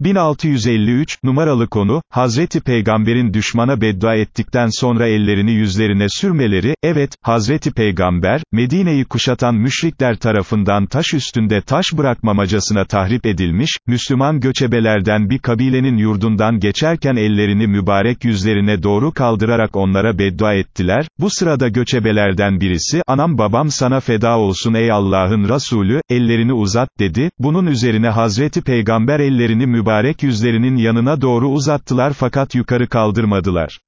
1653, numaralı konu, Hazreti Peygamber'in düşmana beddua ettikten sonra ellerini yüzlerine sürmeleri, evet, Hazreti Peygamber, Medine'yi kuşatan müşrikler tarafından taş üstünde taş bırakmamacasına tahrip edilmiş, Müslüman göçebelerden bir kabilenin yurdundan geçerken ellerini mübarek yüzlerine doğru kaldırarak onlara beddua ettiler, bu sırada göçebelerden birisi, anam babam sana feda olsun ey Allah'ın Resulü, ellerini uzat, dedi, bunun üzerine Hazreti Peygamber ellerini mübarek yüzlerinin yanına doğru uzattılar fakat yukarı kaldırmadılar.